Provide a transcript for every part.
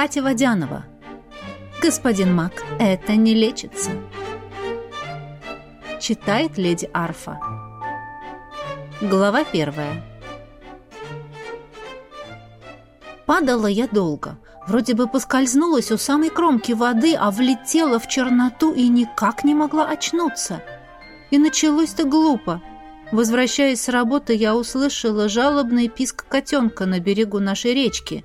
Катя Водянова. Господин Мак, это не лечится. Читает леди Арфа. Глава первая. Падала я долго. Вроде бы поскользнулась у самой кромки воды, а влетела в черноту и никак не могла очнуться. И началось-то глупо. Возвращаясь с работы, я услышала жалобный писк котенка на берегу нашей речки.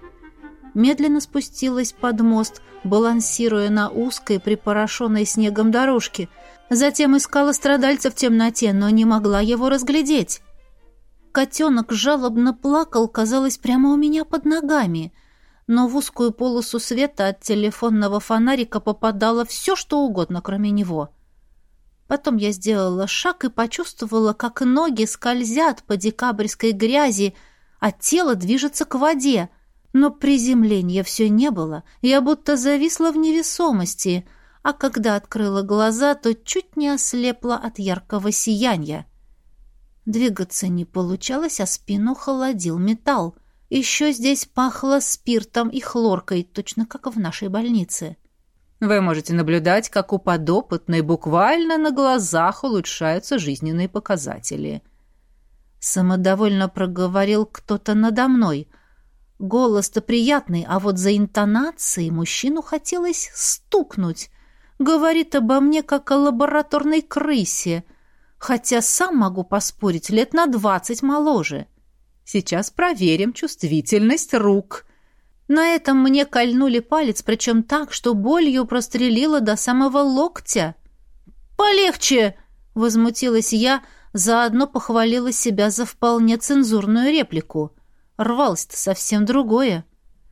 Медленно спустилась под мост, балансируя на узкой, припорошенной снегом дорожке. Затем искала страдальца в темноте, но не могла его разглядеть. Котенок жалобно плакал, казалось, прямо у меня под ногами. Но в узкую полосу света от телефонного фонарика попадало все, что угодно, кроме него. Потом я сделала шаг и почувствовала, как ноги скользят по декабрьской грязи, а тело движется к воде. Но приземления все не было, я будто зависла в невесомости, а когда открыла глаза, то чуть не ослепла от яркого сияния. Двигаться не получалось, а спину холодил металл. Еще здесь пахло спиртом и хлоркой, точно как в нашей больнице. Вы можете наблюдать, как у подопытной буквально на глазах улучшаются жизненные показатели. Самодовольно проговорил кто-то надо мной. Голос-то приятный, а вот за интонацией мужчину хотелось стукнуть. Говорит обо мне, как о лабораторной крысе — хотя сам могу поспорить лет на двадцать моложе. Сейчас проверим чувствительность рук. На этом мне кольнули палец, причем так, что болью прострелило до самого локтя. «Полегче!» — возмутилась я, заодно похвалила себя за вполне цензурную реплику. Рвалось-то совсем другое.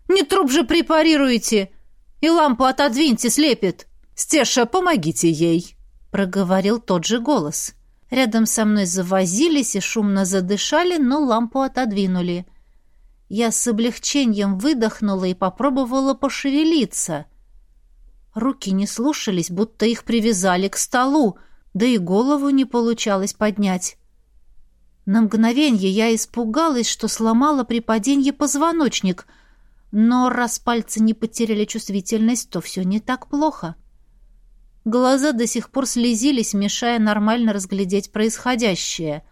«Не труп же препарируете! И лампу отодвиньте, слепит!» «Стеша, помогите ей!» — проговорил тот же голос. Рядом со мной завозились и шумно задышали, но лампу отодвинули. Я с облегчением выдохнула и попробовала пошевелиться. Руки не слушались, будто их привязали к столу, да и голову не получалось поднять. На мгновение я испугалась, что сломала при падении позвоночник, но раз пальцы не потеряли чувствительность, то все не так плохо. Глаза до сих пор слезились, мешая нормально разглядеть происходящее.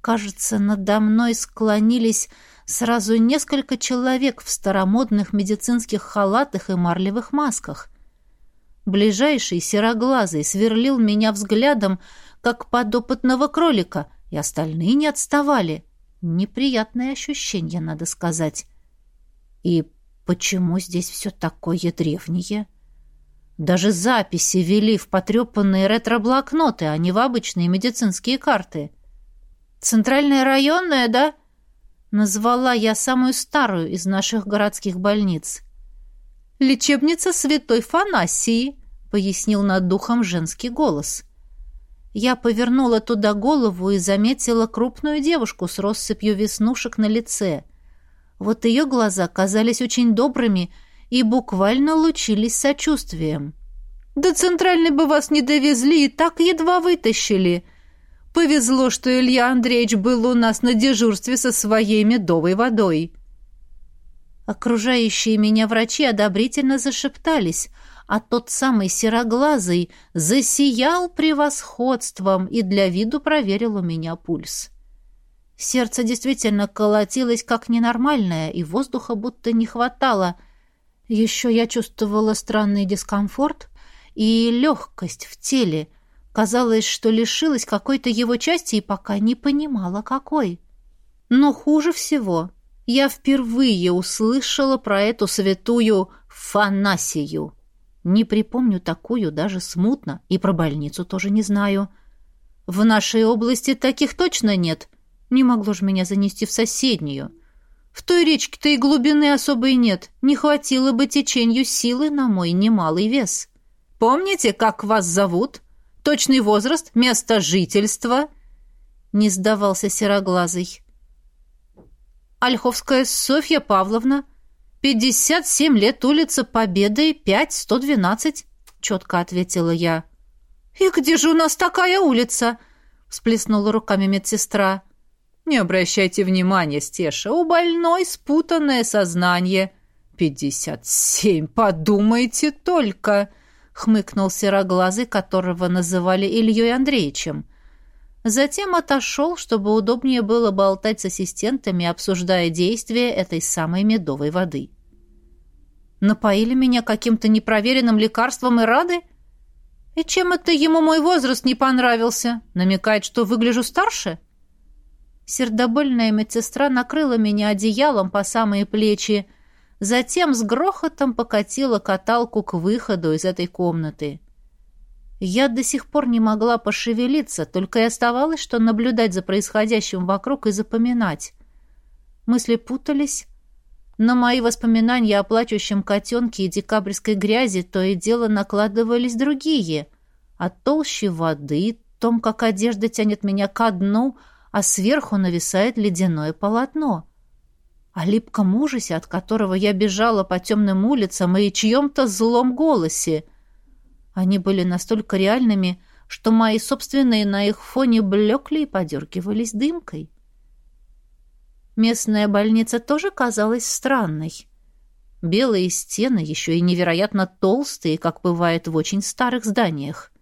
Кажется, надо мной склонились сразу несколько человек в старомодных медицинских халатах и марлевых масках. Ближайший сероглазый сверлил меня взглядом, как подопытного кролика, и остальные не отставали. Неприятное ощущение, надо сказать. И почему здесь все такое древнее?» Даже записи вели в потрепанные ретро-блокноты, а не в обычные медицинские карты. «Центральная районная, да?» Назвала я самую старую из наших городских больниц. «Лечебница святой Фанасии», — пояснил над духом женский голос. Я повернула туда голову и заметила крупную девушку с россыпью веснушек на лице. Вот ее глаза казались очень добрыми — и буквально лучились сочувствием. «До центральной бы вас не довезли и так едва вытащили. Повезло, что Илья Андреевич был у нас на дежурстве со своей медовой водой». Окружающие меня врачи одобрительно зашептались, а тот самый сероглазый засиял превосходством и для виду проверил у меня пульс. Сердце действительно колотилось как ненормальное, и воздуха будто не хватало — еще я чувствовала странный дискомфорт и легкость в теле. Казалось, что лишилась какой-то его части и пока не понимала, какой. Но хуже всего, я впервые услышала про эту святую Фанасию. Не припомню такую даже смутно, и про больницу тоже не знаю. В нашей области таких точно нет. Не могло же меня занести в соседнюю. В той речке-то и глубины особой нет. Не хватило бы течению силы на мой немалый вес. Помните, как вас зовут? Точный возраст, место жительства?» Не сдавался сероглазый. «Ольховская Софья Павловна. Пятьдесят семь лет, улица Победы, пять, сто двенадцать», — четко ответила я. «И где же у нас такая улица?» — всплеснула руками медсестра. Не обращайте внимания, Стеша, у больной спутанное сознание. пятьдесят семь, подумайте только!» — хмыкнул сероглазый, которого называли Ильей Андреевичем. Затем отошел, чтобы удобнее было болтать с ассистентами, обсуждая действия этой самой медовой воды. «Напоили меня каким-то непроверенным лекарством и рады? И чем это ему мой возраст не понравился? Намекает, что выгляжу старше?» Сердобольная медсестра накрыла меня одеялом по самые плечи, затем с грохотом покатила каталку к выходу из этой комнаты. Я до сих пор не могла пошевелиться, только и оставалось, что наблюдать за происходящим вокруг и запоминать. Мысли путались, но мои воспоминания о плачущем котенке и декабрьской грязи то и дело накладывались другие. О толще воды, том, как одежда тянет меня ко дну, а сверху нависает ледяное полотно. О липком ужасе, от которого я бежала по темным улицам и чьем-то злом голосе — они были настолько реальными, что мои собственные на их фоне блекли и подергивались дымкой. Местная больница тоже казалась странной. Белые стены, еще и невероятно толстые, как бывает в очень старых зданиях.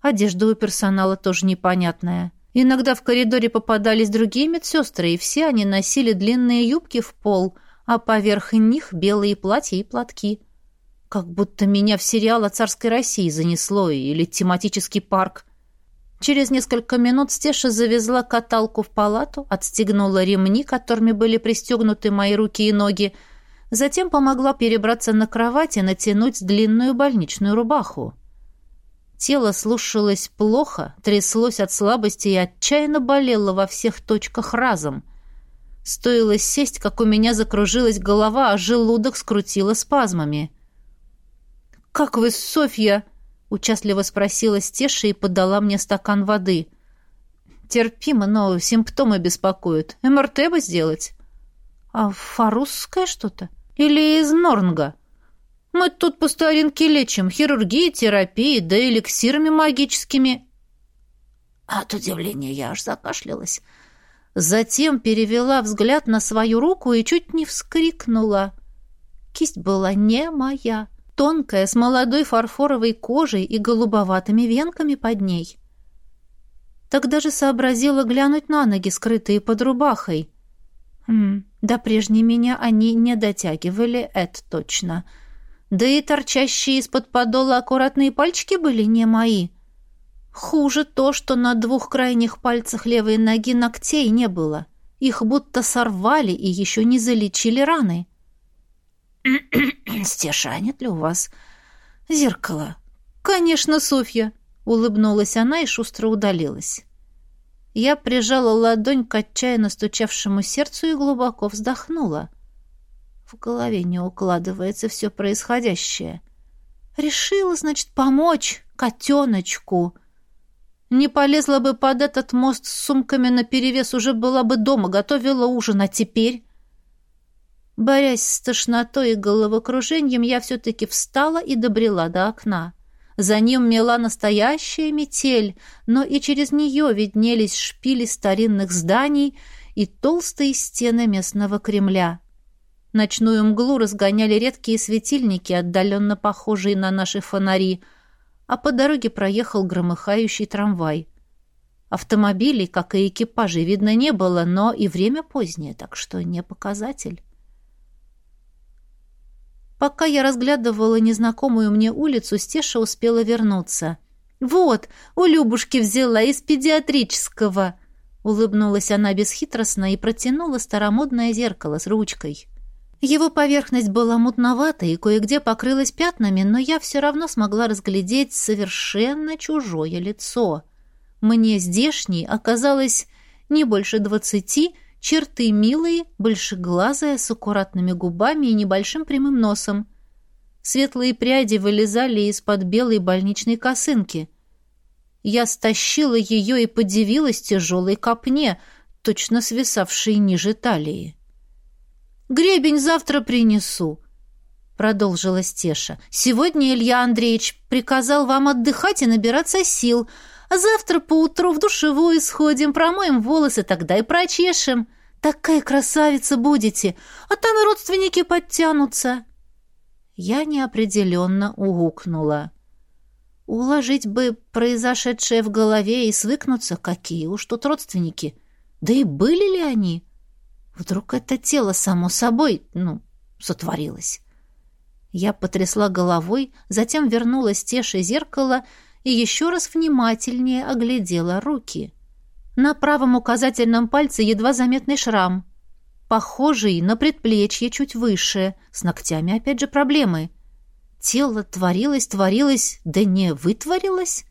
Одежда у персонала тоже непонятная. Иногда в коридоре попадались другие медсестры, и все они носили длинные юбки в пол, а поверх них белые платья и платки. Как будто меня в сериал о царской России занесло или тематический парк. Через несколько минут Стеша завезла каталку в палату, отстегнула ремни, которыми были пристегнуты мои руки и ноги, затем помогла перебраться на кровать и натянуть длинную больничную рубаху. Тело слушалось плохо, тряслось от слабости и отчаянно болело во всех точках разом. Стоило сесть, как у меня закружилась голова, а желудок скрутило спазмами. «Как вы, Софья?» — участливо спросила Стеша и подала мне стакан воды. «Терпимо, но симптомы беспокоят. МРТ бы сделать». «А фарусское что-то? Или из Норнга?» «Мы тут по старинке лечим. Хирургией, терапией, да эликсирами магическими». От удивления я аж закашлялась. Затем перевела взгляд на свою руку и чуть не вскрикнула. Кисть была не моя тонкая, с молодой фарфоровой кожей и голубоватыми венками под ней. Тогда же сообразила глянуть на ноги, скрытые под рубахой. Хм, до прежней меня они не дотягивали, это точно. Да и торчащие из-под подола аккуратные пальчики были не мои. Хуже то, что на двух крайних пальцах левой ноги ногтей не было. Их будто сорвали и еще не залечили раны. — «Стеша, нет ли у вас зеркало?» «Конечно, Софья!» — улыбнулась она и шустро удалилась. Я прижала ладонь к отчаянно стучавшему сердцу и глубоко вздохнула. В голове не укладывается все происходящее. Решила, значит, помочь котеночку. Не полезла бы под этот мост с сумками наперевес, уже была бы дома, готовила ужин, а теперь... Борясь с тошнотой и головокружением, я все-таки встала и добрела до окна. За ним мела настоящая метель, но и через нее виднелись шпили старинных зданий и толстые стены местного Кремля. Ночную мглу разгоняли редкие светильники, отдаленно похожие на наши фонари, а по дороге проехал громыхающий трамвай. Автомобилей, как и экипажей, видно не было, но и время позднее, так что не показатель. Пока я разглядывала незнакомую мне улицу, Стеша успела вернуться. «Вот, у Любушки взяла из педиатрического!» Улыбнулась она бесхитростно и протянула старомодное зеркало с ручкой. Его поверхность была мутноватой и кое-где покрылась пятнами, но я все равно смогла разглядеть совершенно чужое лицо. Мне здешней оказалось не больше двадцати, Черты милые, большеглазая, с аккуратными губами и небольшим прямым носом. Светлые пряди вылезали из-под белой больничной косынки. Я стащила ее и подивилась тяжелой копне, точно свисавшей ниже талии. «Гребень завтра принесу», — продолжила Стеша. «Сегодня Илья Андреевич приказал вам отдыхать и набираться сил, а завтра поутру в душевую сходим, промоем волосы, тогда и прочешем. Такая красавица будете, а там и родственники подтянутся!» Я неопределенно угукнула. Уложить бы произошедшее в голове и свыкнуться, какие уж тут родственники. Да и были ли они? Вдруг это тело само собой, ну, сотворилось. Я потрясла головой, затем вернулась Теше зеркало и еще раз внимательнее оглядела руки. На правом указательном пальце едва заметный шрам, похожий на предплечье чуть выше, с ногтями опять же проблемы. Тело творилось, творилось, да не вытворилось.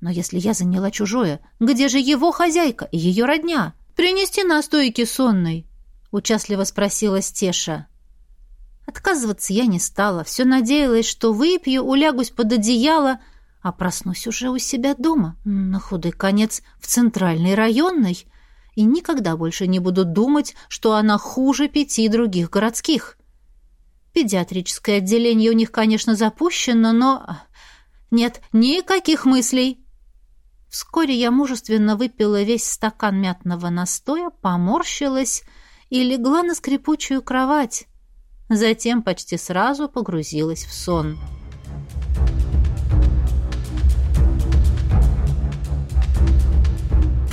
Но если я заняла чужое, где же его хозяйка и ее родня? Принести настойки сонной? Участливо спросила Стеша. Отказываться я не стала, все надеялась, что выпью, улягусь под одеяло, а проснусь уже у себя дома, на худой конец в центральной районной, и никогда больше не буду думать, что она хуже пяти других городских. Педиатрическое отделение у них, конечно, запущено, но... Нет, никаких мыслей. Вскоре я мужественно выпила весь стакан мятного настоя, поморщилась и легла на скрипучую кровать, Затем почти сразу погрузилась в сон.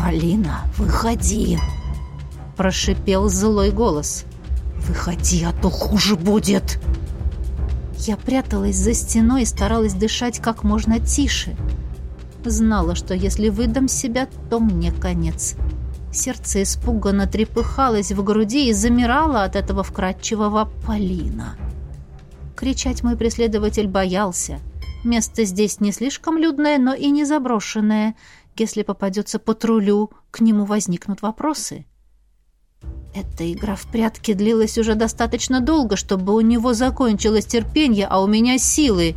«Полина, выходи!» – прошипел злой голос. «Выходи, а то хуже будет!» Я пряталась за стеной и старалась дышать как можно тише. Знала, что если выдам себя, то мне конец. Сердце испуганно трепыхалось в груди и замирало от этого вкрадчивого Полина. Кричать мой преследователь боялся. Место здесь не слишком людное, но и не заброшенное. Если попадется патрулю, к нему возникнут вопросы. Эта игра в прятки длилась уже достаточно долго, чтобы у него закончилось терпение, а у меня силы.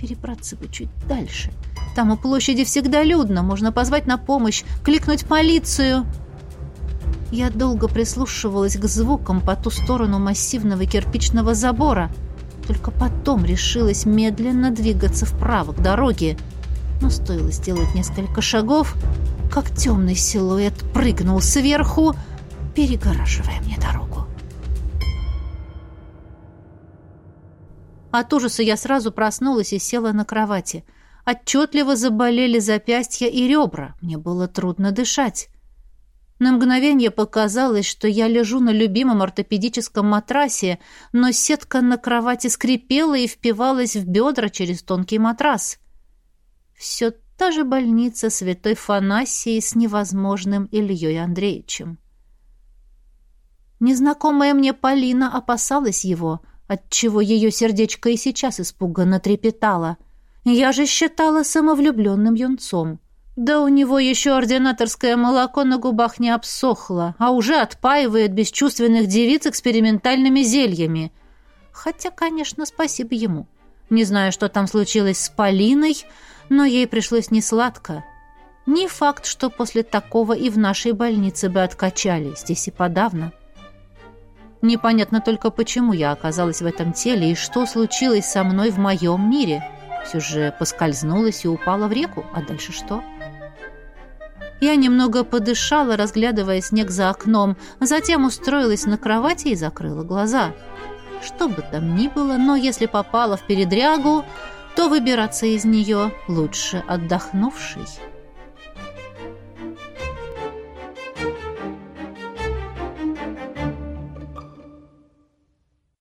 Перебраться бы чуть дальше — там у площади всегда людно, можно позвать на помощь, кликнуть полицию. Я долго прислушивалась к звукам по ту сторону массивного кирпичного забора, только потом решилась медленно двигаться вправо к дороге. Но стоило сделать несколько шагов, как темный силуэт прыгнул сверху, перегораживая мне дорогу. От ужаса я сразу проснулась и села на кровати – Отчетливо заболели запястья и ребра. Мне было трудно дышать. На мгновение показалось, что я лежу на любимом ортопедическом матрасе, но сетка на кровати скрипела и впивалась в бедра через тонкий матрас. Все та же больница святой Фанасии с невозможным Ильей Андреевичем. Незнакомая мне Полина опасалась его, отчего ее сердечко и сейчас испуганно трепетало — я же считала самовлюбленным юнцом. Да у него еще ординаторское молоко на губах не обсохло, а уже отпаивает бесчувственных девиц экспериментальными зельями. Хотя, конечно, спасибо ему. Не знаю, что там случилось с Полиной, но ей пришлось несладко. Не факт, что после такого и в нашей больнице бы откачали, здесь и подавно. Непонятно только, почему я оказалась в этом теле и что случилось со мной в моем мире — все же поскользнулась и упала в реку. А дальше что? Я немного подышала, разглядывая снег за окном, затем устроилась на кровати и закрыла глаза. Что бы там ни было, но если попала в передрягу, то выбираться из нее лучше отдохнувшей.